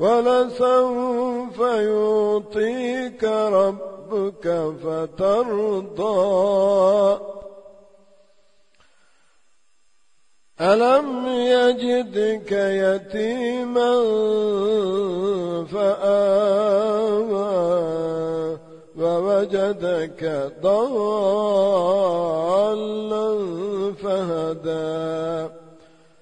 ولسوف يعطيك ربك فترضى. ألم يجدك يتيما فآوى ووجدك ضالا فهدى.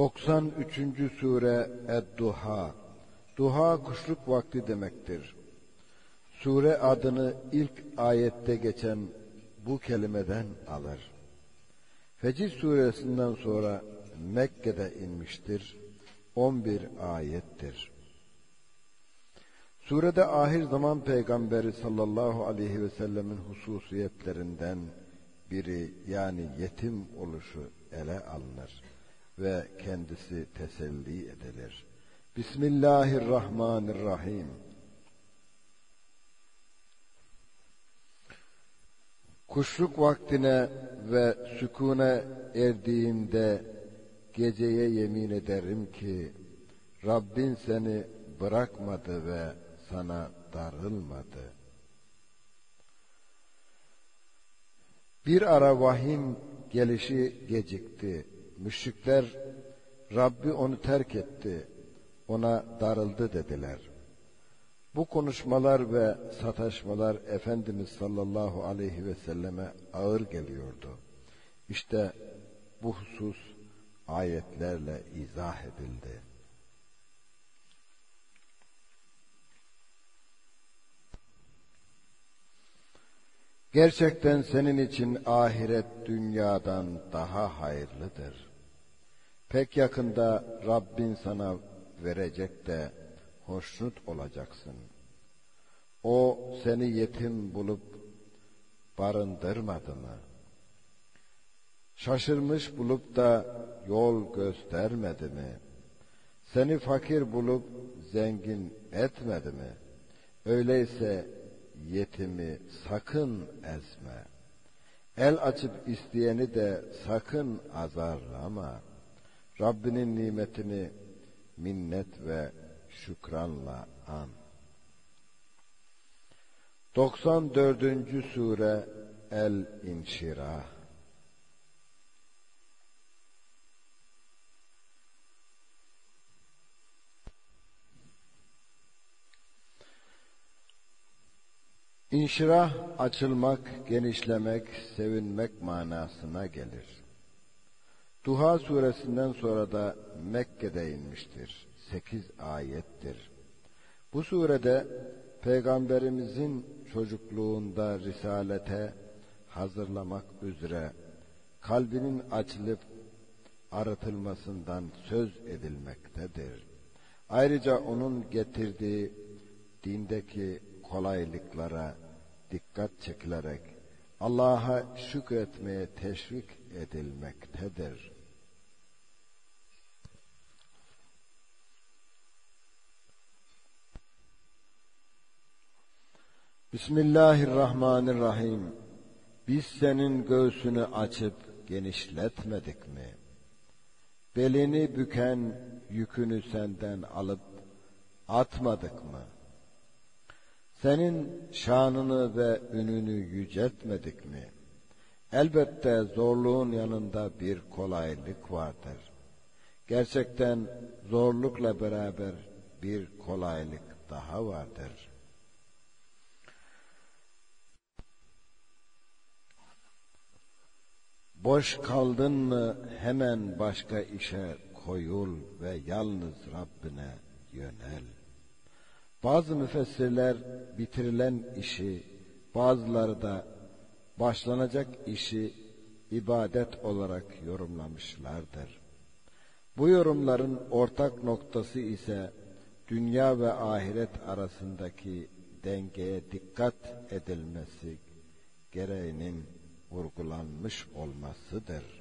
93. sure Ed-Duha Duha kuşluk vakti demektir. Sure adını ilk ayette geçen bu kelimeden alır. Fecir suresinden sonra Mekke'de inmiştir. 11 ayettir. Surede ahir zaman peygamberi sallallahu aleyhi ve sellemin hususiyetlerinden biri yani yetim oluşu ele alınır ve kendisi teselli edilir. Bismillahirrahmanirrahim. Kuşluk vaktine ve sükune erdiğinde geceye yemin ederim ki Rabbin seni bırakmadı ve sana darılmadı. Bir ara vahim gelişi gecikti. Müşrikler Rabbi onu terk etti, ona darıldı dediler. Bu konuşmalar ve sataşmalar Efendimiz sallallahu aleyhi ve selleme ağır geliyordu. İşte bu husus ayetlerle izah edildi. Gerçekten senin için ahiret dünyadan daha hayırlıdır. Pek yakında Rabbin sana verecek de hoşnut olacaksın. O seni yetim bulup barındırmadı mı? Şaşırmış bulup da yol göstermedi mi? Seni fakir bulup zengin etmedi mi? Öyleyse yetimi sakın ezme. El açıp isteyeni de sakın azarlama.'' Rabbinin nimetini minnet ve şükranla an. 94. sure El İnşirah İnşirah açılmak, genişlemek, sevinmek manasına gelir. Duha suresinden sonra da Mekke'de inmiştir. Sekiz ayettir. Bu surede Peygamberimizin çocukluğunda risalete hazırlamak üzere kalbinin açılıp arıtılmasından söz edilmektedir. Ayrıca onun getirdiği dindeki kolaylıklara dikkat çekilerek Allah'a şükretmeye teşvik edilmektedir. Bismillahirrahmanirrahim. Biz senin göğsünü açıp genişletmedik mi? Belini büken yükünü senden alıp atmadık mı? Senin şanını ve ününü yüceltmedik mi? Elbette zorluğun yanında bir kolaylık vardır. Gerçekten zorlukla beraber bir kolaylık daha vardır.'' Boş kaldın mı hemen başka işe koyul ve yalnız Rabbine yönel. Bazı müfessirler bitirilen işi, bazıları da başlanacak işi ibadet olarak yorumlamışlardır. Bu yorumların ortak noktası ise dünya ve ahiret arasındaki dengeye dikkat edilmesi gereğinin vurgulanmış olmasıdır.